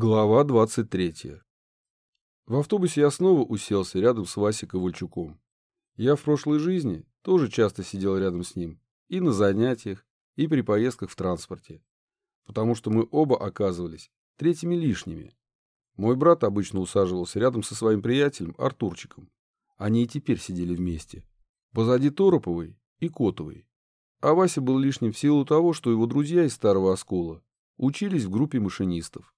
Глава 23. В автобусе я снова уселся рядом с Васей Ковальчуком. Я в прошлой жизни тоже часто сидел рядом с ним и на занятиях, и при поездках в транспорте, потому что мы оба оказывались третьими лишними. Мой брат обычно усаживался рядом со своим приятелем Артурчиком. Они и теперь сидели вместе. Позади Тороповой и Котовой. А Вася был лишним в силу того, что его друзья из Старого Оскола учились в группе машинистов.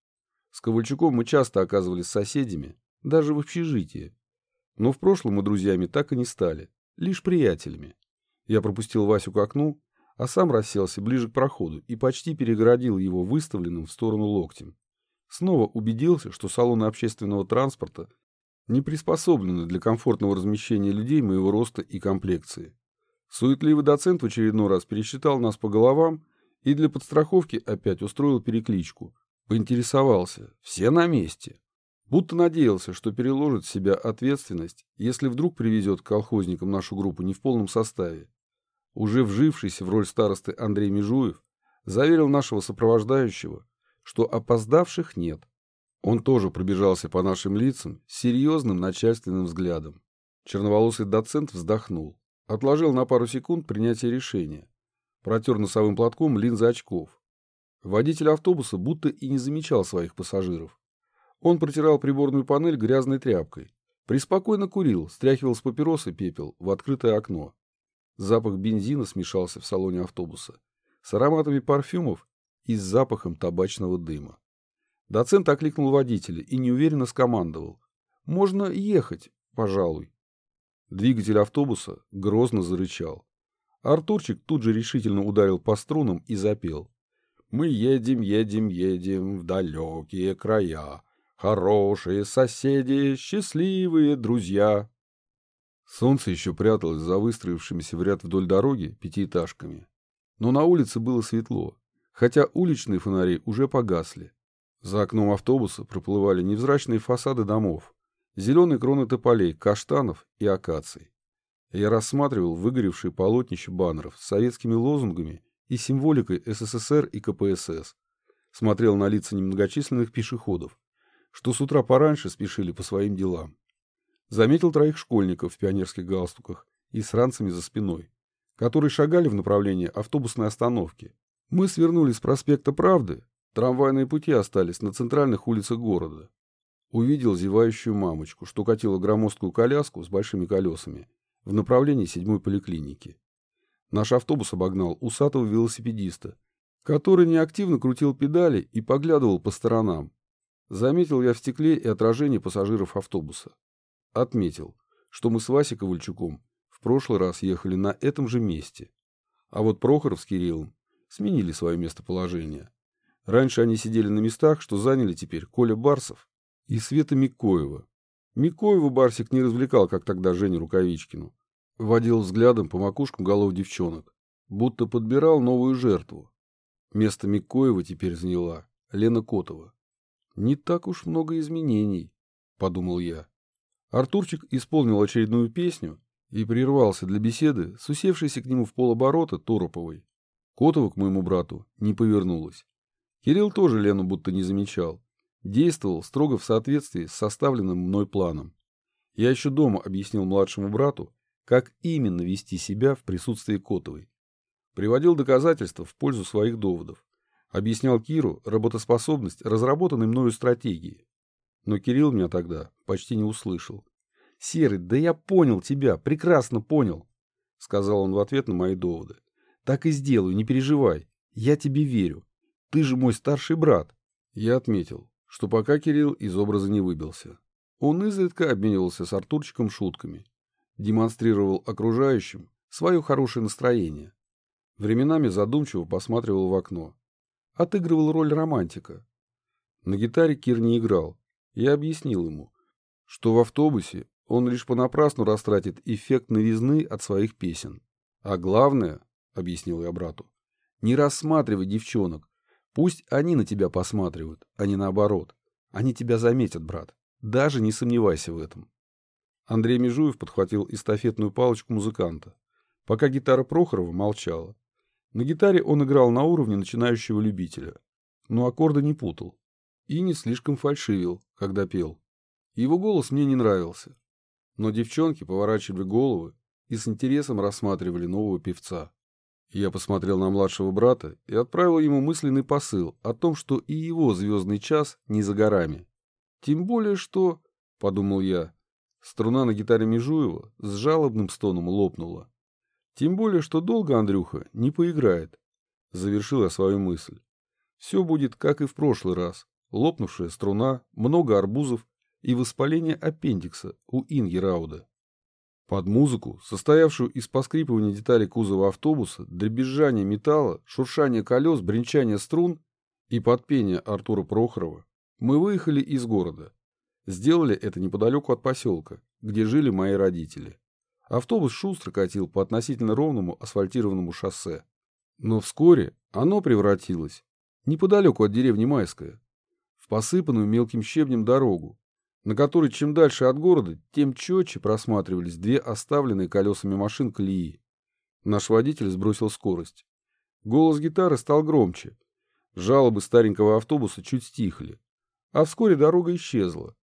С Ковальчуком мы часто оказывались соседями, даже в общежитии. Но в прошлом мы друзьями так и не стали, лишь приятелями. Я пропустил Васю к окну, а сам расселся ближе к проходу и почти перегородил его выставленным в сторону локтем. Снова убедился, что салоны общественного транспорта не приспособлены для комфортного размещения людей моего роста и комплекции. Суетливый доцент в очередной раз пересчитал нас по головам и для подстраховки опять устроил перекличку, Поинтересовался. Все на месте. Будто надеялся, что переложит в себя ответственность, если вдруг привезет к колхозникам нашу группу не в полном составе. Уже вжившийся в роль старосты Андрей Межуев заверил нашего сопровождающего, что опоздавших нет. Он тоже пробежался по нашим лицам с серьезным начальственным взглядом. Черноволосый доцент вздохнул, отложил на пару секунд принятие решения, протер носовым платком линзы очков, Водитель автобуса будто и не замечал своих пассажиров. Он протирал приборную панель грязной тряпкой. Приспокойно курил, стряхивал с папиросы пепел в открытое окно. Запах бензина смешался в салоне автобуса с ароматами парфюмов и с запахом табачного дыма. Доцент окликнул водителя и неуверенно скомандовал. «Можно ехать, пожалуй». Двигатель автобуса грозно зарычал. Артурчик тут же решительно ударил по струнам и запел. Мы едем, едем, едем в далекие края. Хорошие соседи, счастливые друзья. Солнце еще пряталось за выстроившимися в ряд вдоль дороги пятиэтажками. Но на улице было светло, хотя уличные фонари уже погасли. За окном автобуса проплывали невзрачные фасады домов, зеленые кроны тополей, каштанов и акаций. Я рассматривал выгоревшие полотнища баннеров с советскими лозунгами и символикой СССР и КПСС. Смотрел на лица немногочисленных пешеходов, что с утра пораньше спешили по своим делам. Заметил троих школьников в пионерских галстуках и с ранцами за спиной, которые шагали в направлении автобусной остановки. Мы свернули с проспекта Правды, трамвайные пути остались на центральных улицах города. Увидел зевающую мамочку, что катила громоздкую коляску с большими колесами в направлении седьмой поликлиники. Наш автобус обогнал усатого велосипедиста, который неактивно крутил педали и поглядывал по сторонам. Заметил я в стекле и отражение пассажиров автобуса. Отметил, что мы с Васей Ковальчуком в прошлый раз ехали на этом же месте. А вот Прохоров с Кириллом сменили свое местоположение. Раньше они сидели на местах, что заняли теперь Коля Барсов и Света Микоева. Микоева Барсик не развлекал, как тогда Женю Рукавичкину, Водил взглядом по макушкам голов девчонок, будто подбирал новую жертву. Место Микоева теперь заняла Лена Котова. «Не так уж много изменений», — подумал я. Артурчик исполнил очередную песню и прервался для беседы с усевшейся к нему в полоборота Тороповой. Котова к моему брату не повернулась. Кирилл тоже Лену будто не замечал. Действовал строго в соответствии с составленным мной планом. Я еще дома объяснил младшему брату, как именно вести себя в присутствии Котовой. Приводил доказательства в пользу своих доводов. Объяснял Киру работоспособность разработанной мною стратегии. Но Кирилл меня тогда почти не услышал. «Серый, да я понял тебя, прекрасно понял», — сказал он в ответ на мои доводы. «Так и сделаю, не переживай. Я тебе верю. Ты же мой старший брат». Я отметил, что пока Кирилл из образа не выбился. Он изредка обменивался с Артурчиком шутками демонстрировал окружающим свое хорошее настроение. Временами задумчиво посматривал в окно. Отыгрывал роль романтика. На гитаре Кир не играл. Я объяснил ему, что в автобусе он лишь понапрасну растратит эффект новизны от своих песен. А главное, объяснил я брату, не рассматривай девчонок. Пусть они на тебя посматривают, а не наоборот. Они тебя заметят, брат. Даже не сомневайся в этом. Андрей Межуев подхватил эстафетную палочку музыканта, пока гитара Прохорова молчала. На гитаре он играл на уровне начинающего любителя, но аккорды не путал. и не слишком фальшивил, когда пел. Его голос мне не нравился. Но девчонки поворачивали головы и с интересом рассматривали нового певца. Я посмотрел на младшего брата и отправил ему мысленный посыл о том, что и его звездный час не за горами. Тем более, что, — подумал я, — струна на гитаре Межуева с жалобным стоном лопнула. Тем более, что долго Андрюха не поиграет. Завершил я свою мысль. Все будет, как и в прошлый раз. Лопнувшая струна, много арбузов и воспаление аппендикса у Инги Рауда. Под музыку, состоявшую из поскрипывания деталей кузова автобуса, дребезжания металла, шуршания колес, бренчания струн и под пение Артура Прохорова, мы выехали из города. Сделали это неподалеку от поселка, где жили мои родители. Автобус шустро катил по относительно ровному асфальтированному шоссе. Но вскоре оно превратилось, неподалеку от деревни Майская, в посыпанную мелким щебнем дорогу, на которой чем дальше от города, тем четче просматривались две оставленные колесами машин колеи. Наш водитель сбросил скорость. Голос гитары стал громче. Жалобы старенького автобуса чуть стихли. А вскоре дорога исчезла.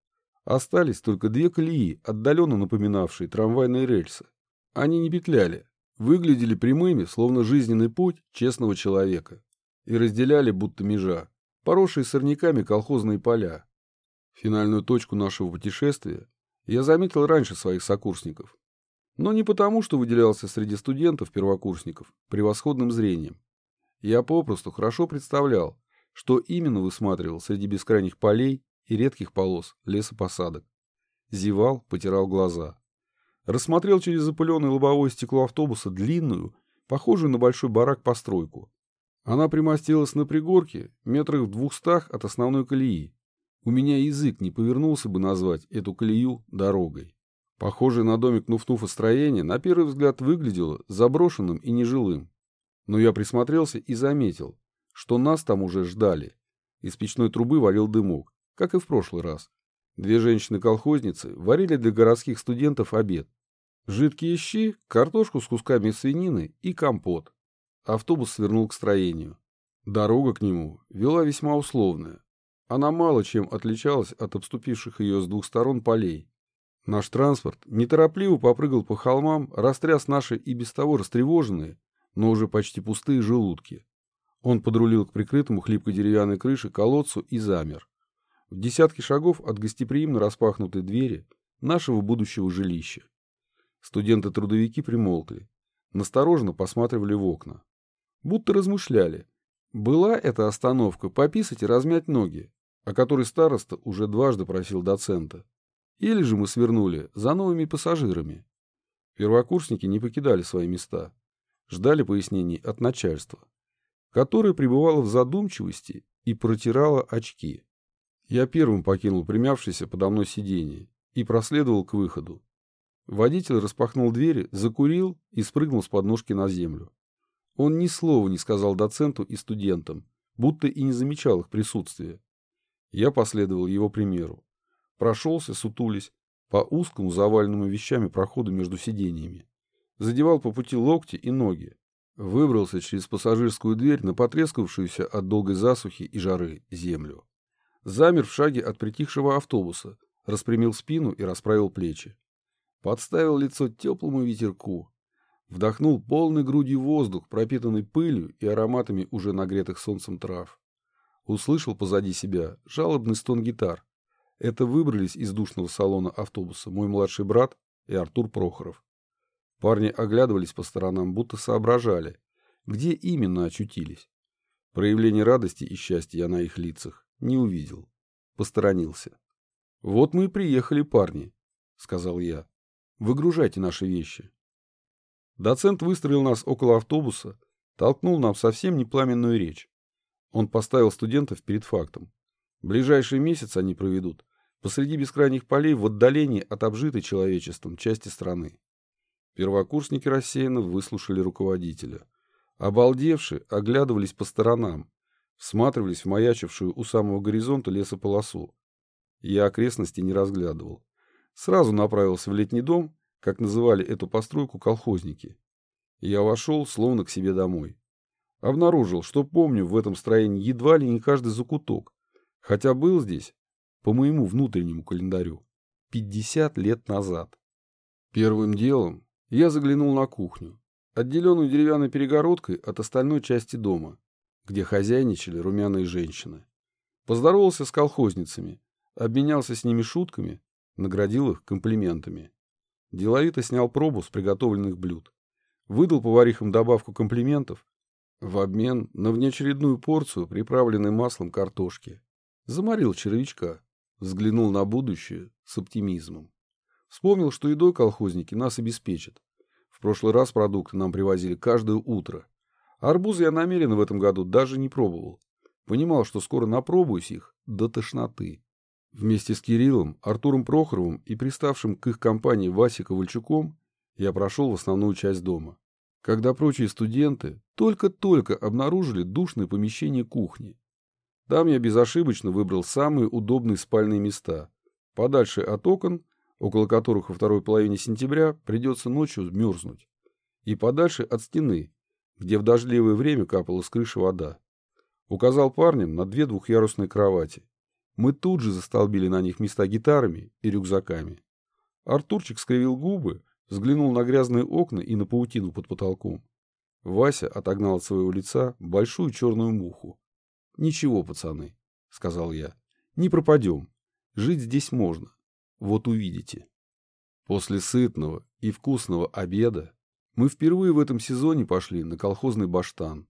Остались только две колеи, отдаленно напоминавшие трамвайные рельсы. Они не петляли, выглядели прямыми, словно жизненный путь честного человека, и разделяли будто межа, поросшие сорняками колхозные поля, Финальную точку нашего путешествия я заметил раньше своих сокурсников. Но не потому, что выделялся среди студентов-первокурсников превосходным зрением. Я попросту хорошо представлял, что именно высматривал среди бескрайних полей и редких полос лесопосадок. Зевал, потирал глаза. Рассмотрел через запыленное лобовое стекло автобуса длинную, похожую на большой барак постройку. Она примостилась на пригорке, метрах в двухстах от основной колеи, у меня язык не повернулся бы назвать эту колею дорогой. Похожее на домик Нуфнуфа строение на первый взгляд выглядело заброшенным и нежилым. Но я присмотрелся и заметил, что нас там уже ждали. Из печной трубы валил дымок, как и в прошлый раз. Две женщины-колхозницы варили для городских студентов обед. Жидкие щи, картошку с кусками свинины и компот. Автобус свернул к строению. Дорога к нему вела весьма условная. Она мало чем отличалась от обступивших ее с двух сторон полей. Наш транспорт неторопливо попрыгал по холмам, растряс наши и без того растревоженные, но уже почти пустые желудки. Он подрулил к прикрытому хлипкой деревянной крыше колодцу и замер. В десятке шагов от гостеприимно распахнутой двери нашего будущего жилища. Студенты-трудовики примолкли, настороженно посматривали в окна. Будто размышляли, была эта остановка пописать и размять ноги, о которой староста уже дважды просил доцента. Или же мы свернули за новыми пассажирами. Первокурсники не покидали свои места, ждали пояснений от начальства, которое пребывало в задумчивости и протирало очки. Я первым покинул примявшееся подо мной сиденье и проследовал к выходу. Водитель распахнул двери, закурил и спрыгнул с подножки на землю. Он ни слова не сказал доценту и студентам, будто и не замечал их присутствия. Я последовал его примеру. Прошелся, сутулись, по узкому, заваленному вещами проходу между сиденьями. Задевал по пути локти и ноги. Выбрался через пассажирскую дверь на потрескавшуюся от долгой засухи и жары землю. Замер в шаге от притихшего автобуса, распрямил спину и расправил плечи. Подставил лицо теплому ветерку. Вдохнул полной грудью воздух, пропитанный пылью и ароматами уже нагретых солнцем трав. Услышал позади себя жалобный стон гитар. Это выбрались из душного салона автобуса мой младший брат и Артур Прохоров. Парни оглядывались по сторонам, будто соображали, где именно очутились. Проявление радости и счастья на их лицах не увидел. Посторонился. «Вот мы и приехали, парни», — сказал я. «Выгружайте наши вещи». Доцент выстроил нас около автобуса, толкнул нам совсем не пламенную речь. Он поставил студентов перед фактом. Ближайший месяц они проведут посреди бескрайних полей в отдалении от обжитой человечеством части страны. Первокурсники рассеянно выслушали руководителя. Обалдевшие оглядывались по сторонам, всматривались в маячившую у самого горизонта лесополосу. Я окрестности не разглядывал. Сразу направился в летний дом, как называли эту постройку колхозники. Я вошел, словно к себе домой. Обнаружил, что помню в этом строении едва ли не каждый закуток, Хотя был здесь, по моему внутреннему календарю, 50 лет назад. Первым делом я заглянул на кухню, отделенную деревянной перегородкой от остальной части дома, где хозяйничали румяные женщины. Поздоровался с колхозницами, обменялся с ними шутками, наградил их комплиментами. Деловито снял пробу с приготовленных блюд. Выдал поварихам добавку комплиментов в обмен на внеочередную порцию, приправленной маслом картошки. Заморил червячка, взглянул на будущее с оптимизмом. Вспомнил, что едой колхозники нас обеспечат. В прошлый раз продукты нам привозили каждое утро. Арбузы я намеренно в этом году даже не пробовал. Понимал, что скоро напробуюсь их до тошноты. Вместе с Кириллом, Артуром Прохоровым и приставшим к их компании Васей Ковальчуком я прошел в основную часть дома. Когда прочие студенты только-только обнаружили душное помещение кухни. Там я безошибочно выбрал самые удобные спальные места, подальше от окон, около которых во второй половине сентября придется ночью мерзнуть, и подальше от стены, где в дождливое время капала с крыши вода. Указал парням на две двухъярусные кровати. Мы тут же застолбили на них места гитарами и рюкзаками. Артурчик скривил губы, взглянул на грязные окна и на паутину под потолком. Вася отогнал от своего лица большую черную муху. «Ничего, пацаны», — сказал я, — «не пропадем. Жить здесь можно. Вот увидите». После сытного и вкусного обеда мы впервые в этом сезоне пошли на колхозный баштан.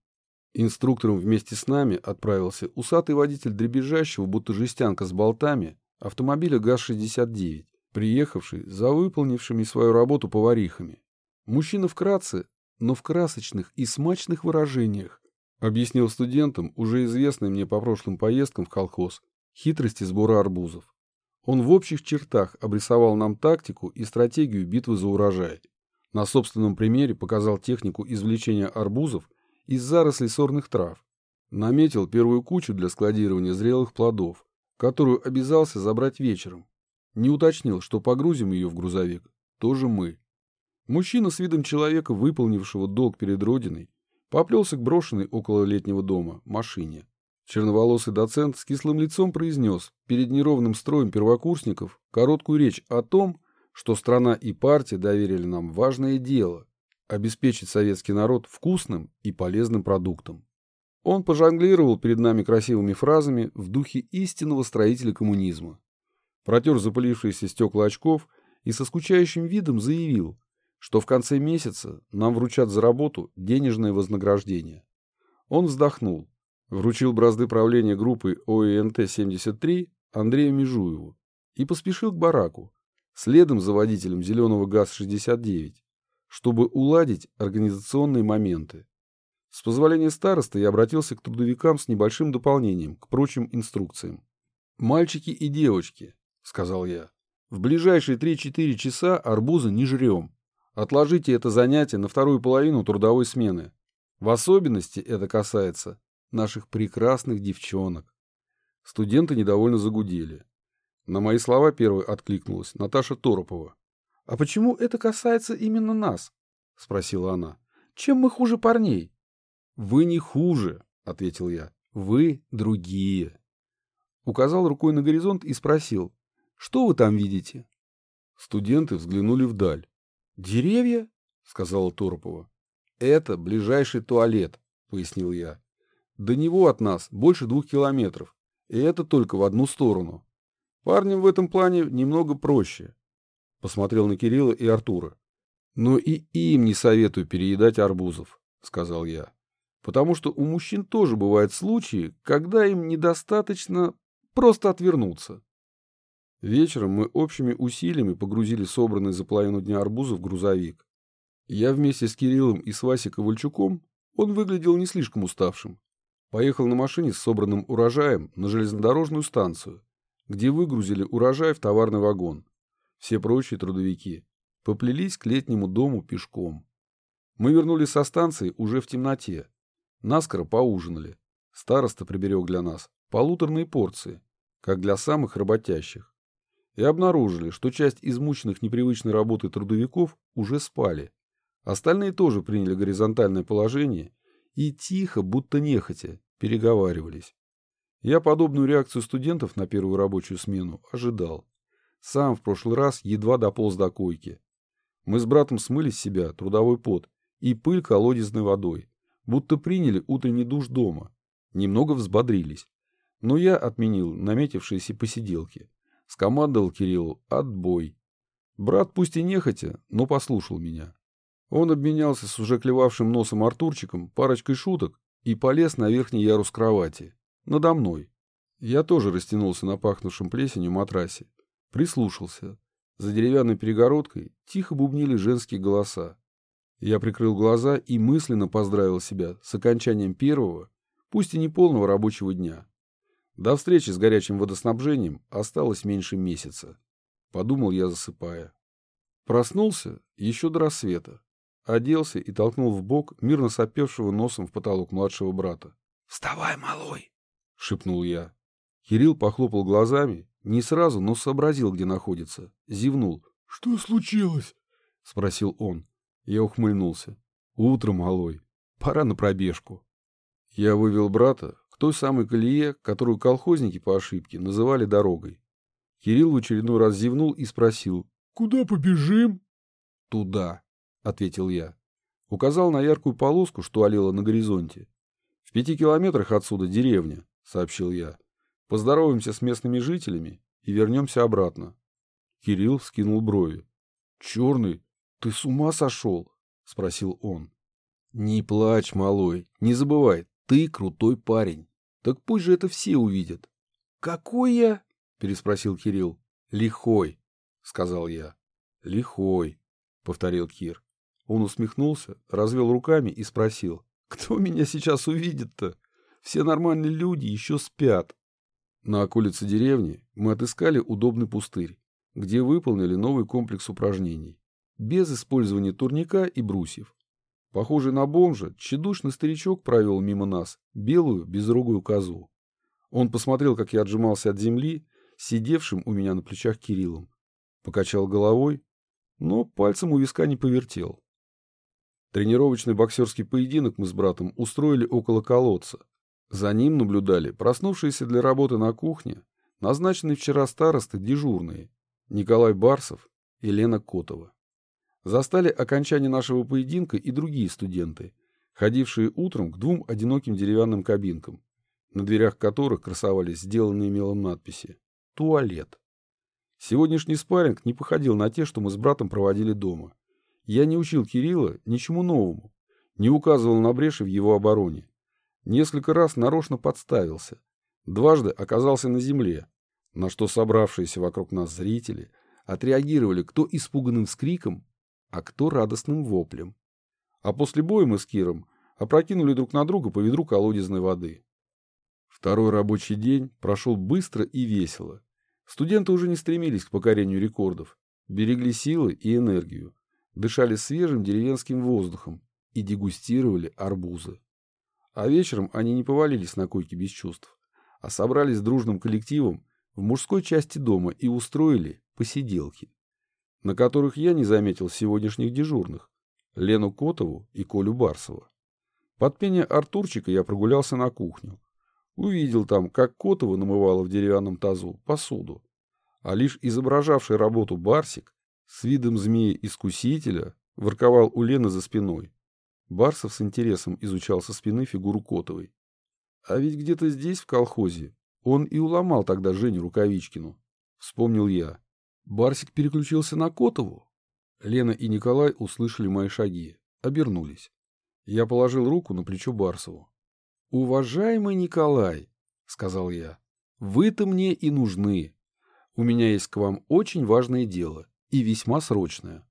Инструктором вместе с нами отправился усатый водитель дребезжащего, будто жестянка с болтами, автомобиля ГАЗ-69, приехавший за выполнившими свою работу поварихами. Мужчина вкратце, но в красочных и смачных выражениях, объяснил студентам, уже известные мне по прошлым поездкам в колхоз, хитрости сбора арбузов. Он в общих чертах обрисовал нам тактику и стратегию битвы за урожай. На собственном примере показал технику извлечения арбузов из зарослей сорных трав. Наметил первую кучу для складирования зрелых плодов, которую обязался забрать вечером. Не уточнил, что погрузим ее в грузовик. Тоже мы. Мужчина с видом человека, выполнившего долг перед Родиной, поплелся к брошенной около летнего дома машине. Черноволосый доцент с кислым лицом произнес перед неровным строем первокурсников короткую речь о том, что страна и партия доверили нам важное дело обеспечить советский народ вкусным и полезным продуктом. Он пожонглировал перед нами красивыми фразами в духе истинного строителя коммунизма. Протер запылившиеся стекла очков и со скучающим видом заявил, что в конце месяца нам вручат за работу денежное вознаграждение. Он вздохнул, вручил бразды правления группы ОИНТ-73 Андрею Межуеву и поспешил к бараку, следом за водителем зеленого ГАЗ-69 чтобы уладить организационные моменты. С позволения староста я обратился к трудовикам с небольшим дополнением к прочим инструкциям. «Мальчики и девочки», — сказал я, — «в ближайшие 3-4 часа арбузы не жрем. Отложите это занятие на вторую половину трудовой смены. В особенности это касается наших прекрасных девчонок». Студенты недовольно загудели. На мои слова первой откликнулась Наташа Торопова. «А почему это касается именно нас?» — спросила она. «Чем мы хуже парней?» «Вы не хуже», — ответил я. «Вы другие». Указал рукой на горизонт и спросил. «Что вы там видите?» Студенты взглянули вдаль. «Деревья?» — сказала Торопова. «Это ближайший туалет», — пояснил я. «До него от нас больше двух километров, и это только в одну сторону. Парням в этом плане немного проще. Посмотрел на Кирилла и Артура. «Но и им не советую переедать арбузов», — сказал я. «Потому что у мужчин тоже бывают случаи, когда им недостаточно просто отвернуться». Вечером мы общими усилиями погрузили собранный за половину дня арбузы в грузовик. Я вместе с Кириллом и с Васей Ковальчуком, он выглядел не слишком уставшим, поехал на машине с собранным урожаем на железнодорожную станцию, где выгрузили урожай в товарный вагон. Все прочие трудовики поплелись к летнему дому пешком. Мы вернулись со станции уже в темноте. Наскоро поужинали. Староста приберег для нас полуторные порции, как для самых работящих. И обнаружили, что часть измученных непривычной работой трудовиков уже спали. Остальные тоже приняли горизонтальное положение и тихо, будто нехотя, переговаривались. Я подобную реакцию студентов на первую рабочую смену ожидал. Сам в прошлый раз едва дополз до койки. Мы с братом смыли с себя трудовой пот и пыль колодезной водой, будто приняли утренний душ дома. Немного взбодрились. Но я отменил наметившиеся посиделки. Скомандовал Кириллу «отбой». Брат пусть и нехотя, но послушал меня. Он обменялся с уже клевавшим носом Артурчиком парочкой шуток и полез на верхний ярус кровати. Надо мной. Я тоже растянулся на пахнувшем плесенью матрасе. Прислушался. За деревянной перегородкой тихо бубнили женские голоса. Я прикрыл глаза и мысленно поздравил себя с окончанием первого, пусть и не полного рабочего дня. До встречи с горячим водоснабжением осталось меньше месяца. Подумал я, засыпая. Проснулся еще до рассвета. Оделся и толкнул в бок мирно сопевшего носом в потолок младшего брата. «Вставай, малой!» — шепнул я. Кирилл похлопал глазами, не сразу, но сообразил, где находится. Зевнул. «Что случилось?» — спросил он. Я ухмыльнулся. «Утро, малой. Пора на пробежку». Я вывел брата к той самой колее, которую колхозники по ошибке называли дорогой. Кирилл в очередной раз зевнул и спросил. «Куда побежим?» «Туда», — ответил я. Указал на яркую полоску, что олела на горизонте. «В пяти километрах отсюда деревня», — сообщил я. «Поздороваемся с местными жителями и вернемся обратно». Кирилл вскинул брови. «Черный, ты с ума сошел?» — спросил он. «Не плачь, малой, не забывай, ты крутой парень. Так пусть же это все увидят». «Какой я?» — переспросил Кирилл. «Лихой», — сказал я. «Лихой», — повторил Кир. Он усмехнулся, развел руками и спросил. Кто меня сейчас увидит-то? Все нормальные люди еще спят. На околице деревни мы отыскали удобный пустырь, где выполнили новый комплекс упражнений. Без использования турника и брусьев. Похожий на бомжа, тщедушный старичок провел мимо нас белую безрогую козу. Он посмотрел, как я отжимался от земли, сидевшим у меня на плечах Кириллом. Покачал головой, но пальцем у виска не повертел. Тренировочный боксерский поединок мы с братом устроили около колодца. За ним наблюдали проснувшиеся для работы на кухне, назначенные вчера старосты дежурные, Николай Барсов и Лена Котова. Застали окончание нашего поединка и другие студенты, ходившие утром к двум одиноким деревянным кабинкам, на дверях которых красовались сделанные мелом надписи «Туалет». Сегодняшний спарринг не походил на те, что мы с братом проводили дома. Я не учил Кирилла ничему новому, не указывал на бреши в его обороне. Несколько раз нарочно подставился. Дважды оказался на земле, на что собравшиеся вокруг нас зрители отреагировали кто испуганным вскриком, а кто радостным воплем. А после боя мы с Киром опрокинули друг на друга по ведру колодезной воды. Второй рабочий день прошел быстро и весело. Студенты уже не стремились к покорению рекордов, берегли силы и энергию дышали свежим деревенским воздухом и дегустировали арбузы. А вечером они не повалились на койке без чувств, а собрались дружным коллективом в мужской части дома и устроили посиделки, на которых я не заметил сегодняшних дежурных, Лену Котову и Колю Барсова. Под пение Артурчика я прогулялся на кухню. Увидел там, как Котова намывала в деревянном тазу посуду, а лишь изображавший работу Барсик с видом змеи-искусителя ворковал у Лены за спиной. Барсов с интересом изучал со спины фигуру Котовой. А ведь где-то здесь, в колхозе, он и уломал тогда Женю Рукавичкину. Вспомнил я. Барсик переключился на Котову. Лена и Николай услышали мои шаги, обернулись. Я положил руку на плечо Барсову. «Уважаемый Николай», — сказал я, — «вы-то мне и нужны. У меня есть к вам очень важное дело и весьма срочное.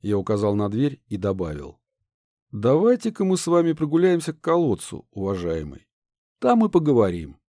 Я указал на дверь и добавил. Давайте-ка мы с вами прогуляемся к колодцу, уважаемый. Там и поговорим.